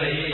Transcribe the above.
گئی